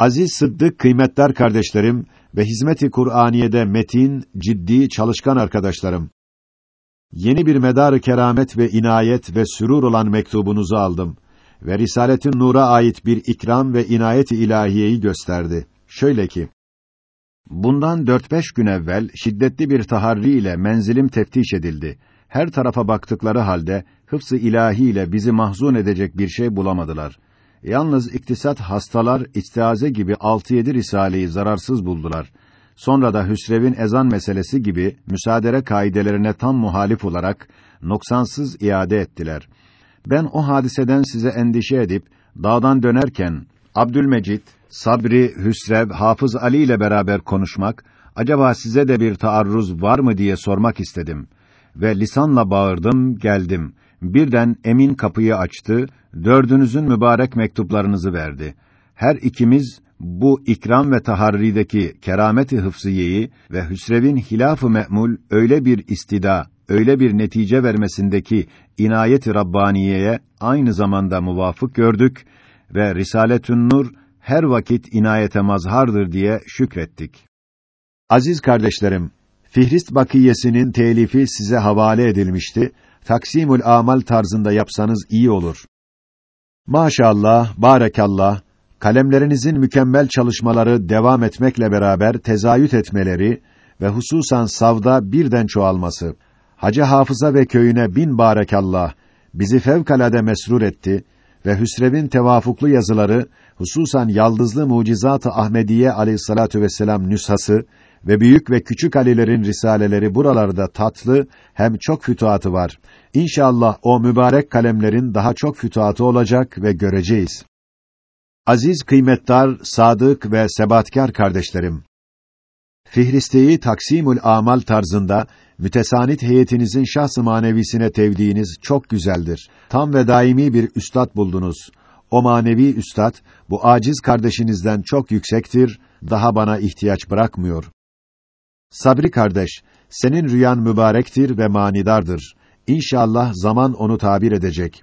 Aziz Sıddık kıymetler kardeşlerim ve hizmeti Kur'aniye'de metin, ciddi, çalışkan arkadaşlarım. Yeni bir medarı keramet ve inayet ve sürur olan mektubunuzu aldım ve Risaletin Nur'a ait bir ikram ve inayet-i ilahiyeyi gösterdi. Şöyle ki: Bundan dört beş gün evvel şiddetli bir taharri ile menzilim teftiş edildi. Her tarafa baktıkları halde hıfz-ı ilahi ile bizi mahzun edecek bir şey bulamadılar. Yalnız iktisat hastalar istiaze gibi altı yedi risaleyi zararsız buldular. Sonra da Hüsrev'in ezan meselesi gibi müsaadere kaidelerine tam muhalif olarak noksansız iade ettiler. Ben o hadiseden size endişe edip dağdan dönerken Abdülmecid, Sabri, Hüsrev, Hafız Ali ile beraber konuşmak, acaba size de bir taarruz var mı diye sormak istedim. Ve lisanla bağırdım, geldim. Birden Emin kapıyı açtı, dördünüzün mübarek mektuplarınızı verdi. Her ikimiz bu ikram ve taharrideki kerameti hıfziyeyi ve Hüsrev'in hilaf-ı me'mul öyle bir istida, öyle bir netice vermesindeki inayet-i rabbaniyeye aynı zamanda muvafık gördük ve Risaletün Nur her vakit inayete mazhardır diye şükrettik. Aziz kardeşlerim, Fihrist Bakiyesinin telifi size havale edilmişti. Taksimül amal tarzında yapsanız iyi olur. Maşallah, barekallah, kalemlerinizin mükemmel çalışmaları devam etmekle beraber tezayüt etmeleri ve hususan savda birden çoğalması, Hacı Hafıza ve köyüne bin barekallah, bizi fevkalade mesrur etti ve Hüsrev'in tevafuklu yazıları, hususan Yaldızlı Mucizat-ı Ahmediye aleyhissalatu vesselam nüshası ve büyük ve küçük alilerin risaleleri buralarda tatlı hem çok fütuhatı var. İnşallah o mübarek kalemlerin daha çok fütuhatı olacak ve göreceğiz. Aziz kıymetdar, sadık ve sebatkar kardeşlerim. Fihristeyi Taksimül Amal tarzında mütesanit heyetinizin şahs-ı manevisine tevdiğiniz çok güzeldir. Tam ve daimi bir üstad buldunuz. O manevi üstad bu aciz kardeşinizden çok yüksektir, daha bana ihtiyaç bırakmıyor. Sabri kardeş, senin rüyan mübarektir ve manidardır. İnşallah zaman onu tabir edecek.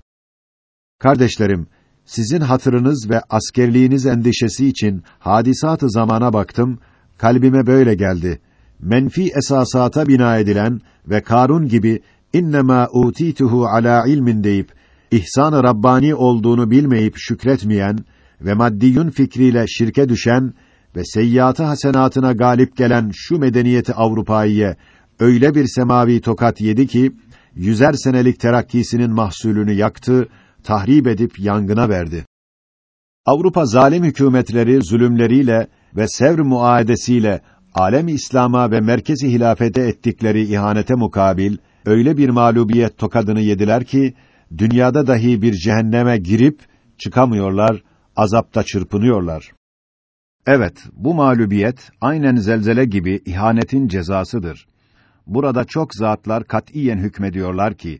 Kardeşlerim, sizin hatırınız ve askerliğiniz endişesi için hadisat-ı zamana baktım, kalbime böyle geldi. Menfi esasata bina edilen ve Karun gibi innema utituhu ala ilmin deyip ihsan-ı rabbani olduğunu bilmeyip şükretmeyen ve maddiyun fikriyle şirke düşen ve seyyiatı hasenatına galip gelen şu medeniyeti Avrupa'yı öyle bir semavi tokat yedi ki yüzer senelik terakkisinin mahsulünü yaktı, tahrip edip yangına verdi. Avrupa zalim hükümetleri zulümleriyle ve sevr muaedesiyle alem İslam'a ve merkezi hilafete ettikleri ihanete mukabil öyle bir mağlubiyet tokadını yediler ki dünyada dahi bir cehenneme girip çıkamıyorlar, azapta çırpınıyorlar. Evet, bu mağlubiyet aynen zelzele gibi ihanetin cezasıdır. Burada çok zatlar katiyen hükmediyorlar ki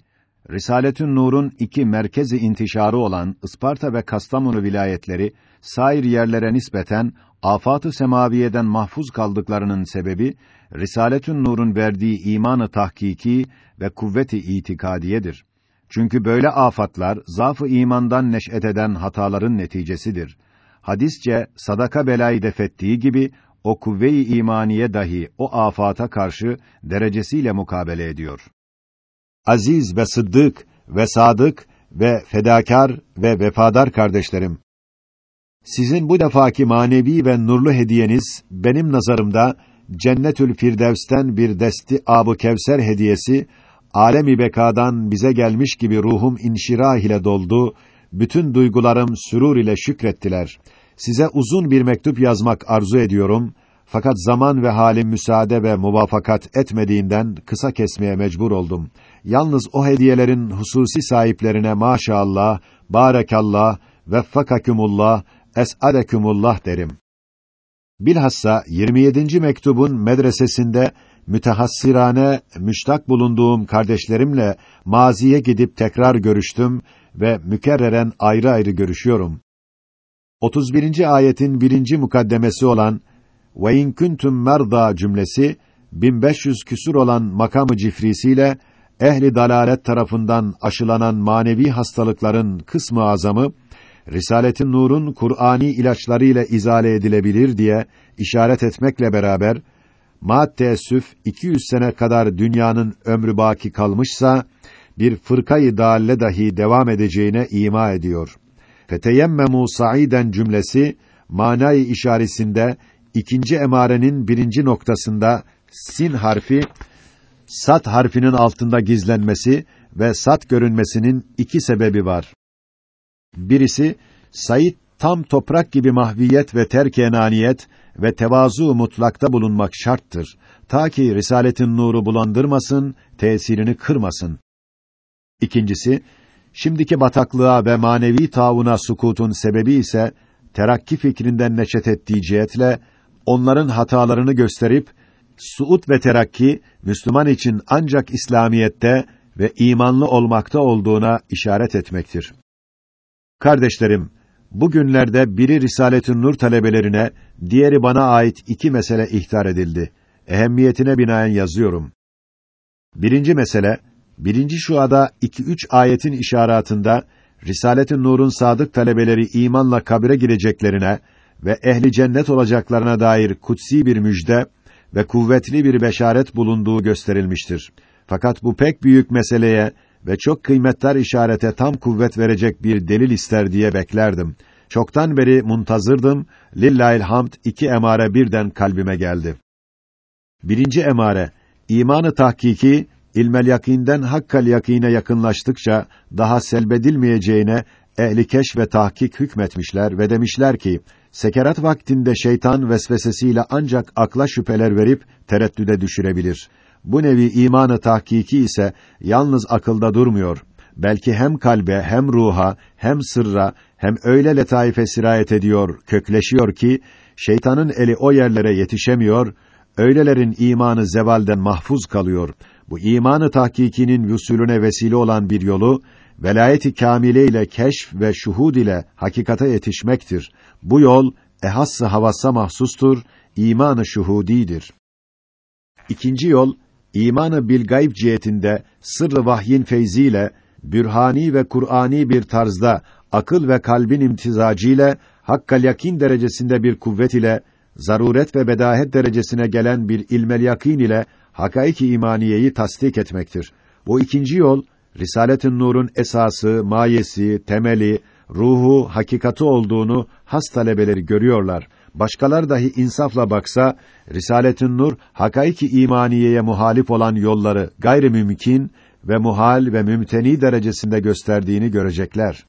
Risaletün Nur'un iki merkezi intişarı olan Isparta ve Kastamonu vilayetleri sair yerlere nispeten afat-ı semaviyeden mahfuz kaldıklarının sebebi Risaletün Nur'un verdiği imanı tahkiki ve kuvveti itikadiyedir. Çünkü böyle afatlar zaf-ı imandan neş'et eden hataların neticesidir. Hadisçe sadaka belayı defettiği gibi o kuvve-i imaniye dahi o afata karşı derecesiyle mukabele ediyor. Aziz ve sıddık ve sadık ve fedakar ve vefadar kardeşlerim, sizin bu defaki manevi ve nurlu hediyeniz benim nazarımda Cennetül Firdevs'ten bir desti Abu Kevser hediyesi alemi bekadan bize gelmiş gibi ruhum inşirah ile doldu. Bütün duygularım sürur ile şükrettiler. Size uzun bir mektup yazmak arzu ediyorum. Fakat zaman ve halim müsaade ve muvafakat etmediğinden kısa kesmeye mecbur oldum. Yalnız o hediyelerin hususi sahiplerine maşallah, barekallah, veffakakumullah, es'adekumullah derim. Bilhassa 27. mektubun medresesinde mütehassirane müştak bulunduğum kardeşlerimle maziye gidip tekrar görüştüm ve mükerreren ayrı ayrı görüşüyorum. 31. ayetin birinci mukaddemesi olan ve in kuntum merda cümlesi 1500 küsur olan makamı cifrisiyle ehli dalalet tarafından aşılanan manevi hastalıkların kısmı azamı Risaletin Nur'un Kur'ani ilaçlarıyla izale edilebilir diye işaret etmekle beraber ma teessüf 200 sene kadar dünyanın ömrü baki kalmışsa bir fırkayı dalle dahi devam edeceğine ima ediyor. Feteyemmemu sa'iden cümlesi manayı işaresinde ikinci emarenin birinci noktasında sin harfi sat harfinin altında gizlenmesi ve sat görünmesinin iki sebebi var. Birisi Said tam toprak gibi mahviyet ve terk enaniyet ve tevazu mutlakta bulunmak şarttır. Ta ki risaletin nuru bulandırmasın, tesirini kırmasın. İkincisi, şimdiki bataklığa ve manevi tauna sukutun sebebi ise terakki fikrinden neşet ettiği cihetle onların hatalarını gösterip suud ve terakki Müslüman için ancak İslamiyette ve imanlı olmakta olduğuna işaret etmektir. Kardeşlerim, bugünlerde biri Risaletün Nur talebelerine, diğeri bana ait iki mesele ihtar edildi. Ehemmiyetine binaen yazıyorum. Birinci mesele, birinci şuada iki üç ayetin işaretinde Risalet-i Nur'un sadık talebeleri imanla kabre gireceklerine ve ehli cennet olacaklarına dair kutsi bir müjde ve kuvvetli bir beşaret bulunduğu gösterilmiştir. Fakat bu pek büyük meseleye ve çok kıymetler işarete tam kuvvet verecek bir delil ister diye beklerdim. Çoktan beri muntazırdım. Lillahil hamd iki emare birden kalbime geldi. Birinci emare, imanı tahkiki ilmel yakinden hakkal yakine yakınlaştıkça daha selbedilmeyeceğine ehli keş ve tahkik hükmetmişler ve demişler ki sekerat vaktinde şeytan vesvesesiyle ancak akla şüpheler verip tereddüde düşürebilir. Bu nevi imanı tahkiki ise yalnız akılda durmuyor. Belki hem kalbe, hem ruha, hem sırra, hem öyle letaife sirayet ediyor, kökleşiyor ki şeytanın eli o yerlere yetişemiyor, öylelerin imanı zevalden mahfuz kalıyor. Bu imanı tahkikinin vüsulüne vesile olan bir yolu velayeti kamile ile keşf ve şuhud ile hakikate yetişmektir. Bu yol ehassı havassa mahsustur, imanı şuhudidir. İkinci yol imanı bil gayb cihetinde sırrı vahyin feyziyle bürhani ve Kur'ani bir tarzda akıl ve kalbin imtizacıyla hakkal yakin derecesinde bir kuvvet ile zaruret ve bedahet derecesine gelen bir ilmel yakin ile hakaiki imaniyeyi tasdik etmektir. Bu ikinci yol Risaletin Nur'un esası, mayesi, temeli, ruhu, hakikati olduğunu has talebeleri görüyorlar. Başkalar dahi insafla baksa, Risaletin Nur, hakaiki imaniyeye muhalif olan yolları gayri mümkün ve muhal ve mümteni derecesinde gösterdiğini görecekler.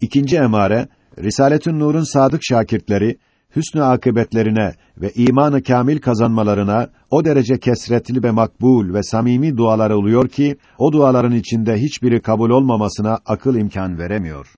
İkinci emare, Risaletün Nur'un sadık şakirtleri hüsnü akıbetlerine ve imanı kamil kazanmalarına o derece kesretli ve makbul ve samimi dualar oluyor ki o duaların içinde hiçbiri kabul olmamasına akıl imkan veremiyor.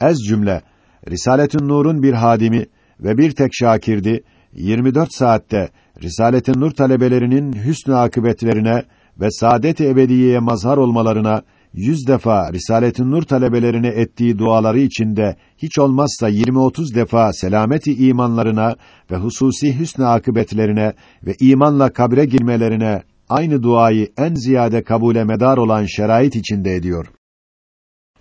Ez cümle Risaletün Nur'un bir hadimi ve bir tek şakirdi 24 saatte Risaletün Nur talebelerinin hüsnü akıbetlerine ve saadet-i ebediyeye mazhar olmalarına yüz defa Risalet-i Nur talebelerine ettiği duaları içinde hiç olmazsa 20-30 defa selameti imanlarına ve hususi hüsnü akıbetlerine ve imanla kabre girmelerine aynı duayı en ziyade kabule medar olan şerait içinde ediyor.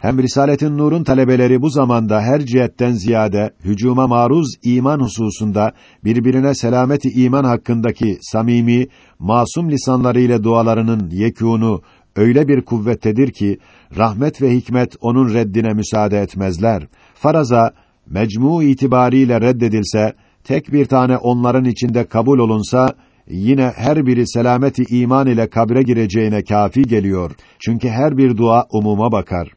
Hem Risaletin Nur'un talebeleri bu zamanda her cihetten ziyade hücuma maruz iman hususunda birbirine selameti iman hakkındaki samimi, masum lisanlarıyla dualarının yekûnu öyle bir kuvvettedir ki rahmet ve hikmet onun reddine müsaade etmezler. Faraza mecmu itibariyle reddedilse, tek bir tane onların içinde kabul olunsa yine her biri selameti iman ile kabre gireceğine kafi geliyor. Çünkü her bir dua umuma bakar.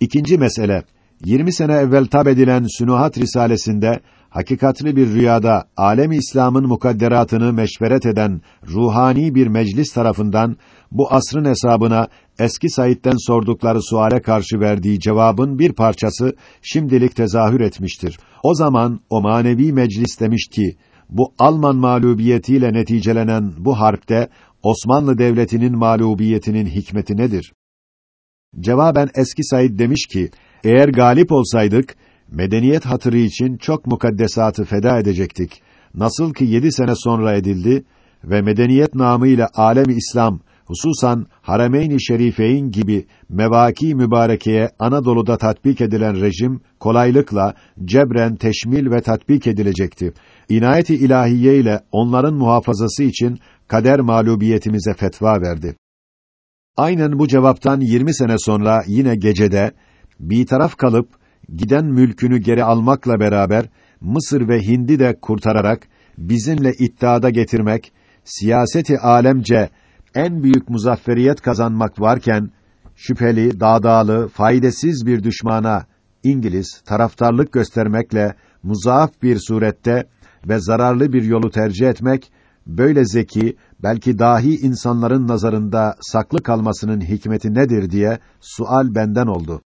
İkinci mesele 20 sene evvel tab edilen Sünuhat Risalesinde hakikatli bir rüyada alem İslam'ın mukadderatını meşveret eden ruhani bir meclis tarafından bu asrın hesabına eski Said'den sordukları suale karşı verdiği cevabın bir parçası şimdilik tezahür etmiştir. O zaman o manevi meclis demiş ki bu Alman mağlubiyetiyle neticelenen bu harpte Osmanlı Devleti'nin mağlubiyetinin hikmeti nedir? Cevaben eski Said demiş ki, eğer galip olsaydık, medeniyet hatırı için çok mukaddesatı feda edecektik. Nasıl ki yedi sene sonra edildi ve medeniyet namıyla alemi İslam hususan Harameyn-i Şerifeyn gibi mevaki mübarekeye Anadolu'da tatbik edilen rejim kolaylıkla cebren teşmil ve tatbik edilecekti. İnayet-i ilahiye ile onların muhafazası için kader mağlubiyetimize fetva verdi. Aynen bu cevaptan 20 sene sonra yine gecede bir taraf kalıp giden mülkünü geri almakla beraber Mısır ve Hind'i de kurtararak bizimle iddiada getirmek, siyaseti alemce en büyük muzafferiyet kazanmak varken şüpheli, dağdağlı, faydasız bir düşmana İngiliz taraftarlık göstermekle muzaaf bir surette ve zararlı bir yolu tercih etmek böyle zeki, belki dahi insanların nazarında saklı kalmasının hikmeti nedir diye sual benden oldu.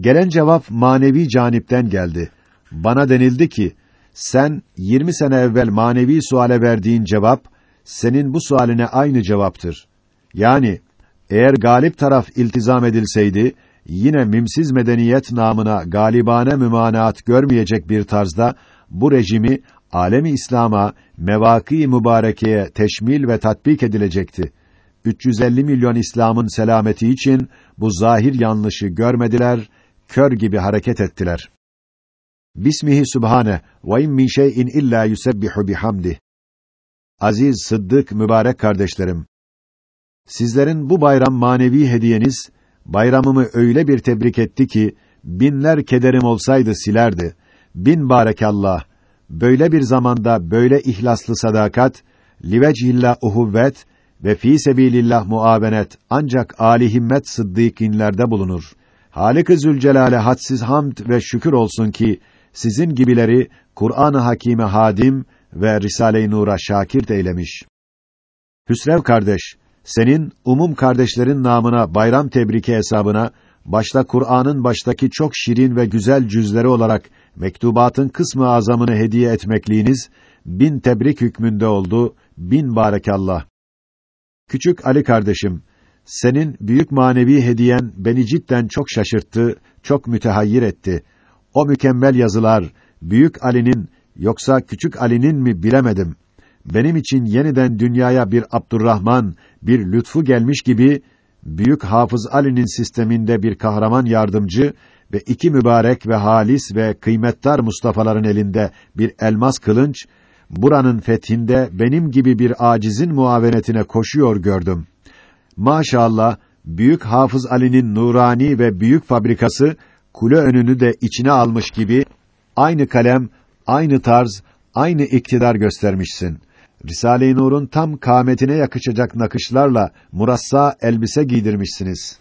Gelen cevap manevi canipten geldi. Bana denildi ki, sen 20 sene evvel manevi suale verdiğin cevap, senin bu sualine aynı cevaptır. Yani, eğer galip taraf iltizam edilseydi, yine mimsiz medeniyet namına galibane mümanaat görmeyecek bir tarzda, bu rejimi, alemi İslam'a, mevaki mübarekeye teşmil ve tatbik edilecekti. 350 milyon İslam'ın selameti için bu zahir yanlışı görmediler, kör gibi hareket ettiler. Bismihi Sübhane ve in min şey'in illa yusebbihu bihamdi. Aziz, sıddık, mübarek kardeşlerim. Sizlerin bu bayram manevi hediyeniz, bayramımı öyle bir tebrik etti ki, binler kederim olsaydı silerdi. Bin barekallah. Böyle bir zamanda böyle ihlaslı sadakat, livecihillah uhuvvet ve fi sebilillah muavenet ancak âli himmet sıddıkînlerde bulunur. Halik-i Zülcelal'e hadsiz hamd ve şükür olsun ki sizin gibileri Kur'an-ı Hakîme hadim ve Risale-i Nur'a şakir eylemiş. Hüsrev kardeş, senin umum kardeşlerin namına bayram tebriki hesabına başta Kur'an'ın baştaki çok şirin ve güzel cüzleri olarak mektubatın kısmı azamını hediye etmekliğiniz bin tebrik hükmünde oldu. Bin barekallah. Küçük Ali kardeşim, senin büyük manevi hediyen beni cidden çok şaşırttı, çok mütehayyir etti. O mükemmel yazılar büyük Ali'nin yoksa küçük Ali'nin mi bilemedim. Benim için yeniden dünyaya bir Abdurrahman, bir lütfu gelmiş gibi büyük Hafız Ali'nin sisteminde bir kahraman yardımcı ve iki mübarek ve halis ve kıymetdar Mustafa'ların elinde bir elmas kılınç buranın fethinde benim gibi bir acizin muavenetine koşuyor gördüm. Maşallah büyük Hafız Ali'nin nurani ve büyük fabrikası kule önünü de içine almış gibi aynı kalem, aynı tarz, aynı iktidar göstermişsin. Risale-i Nur'un tam kâmetine yakışacak nakışlarla murassa elbise giydirmişsiniz.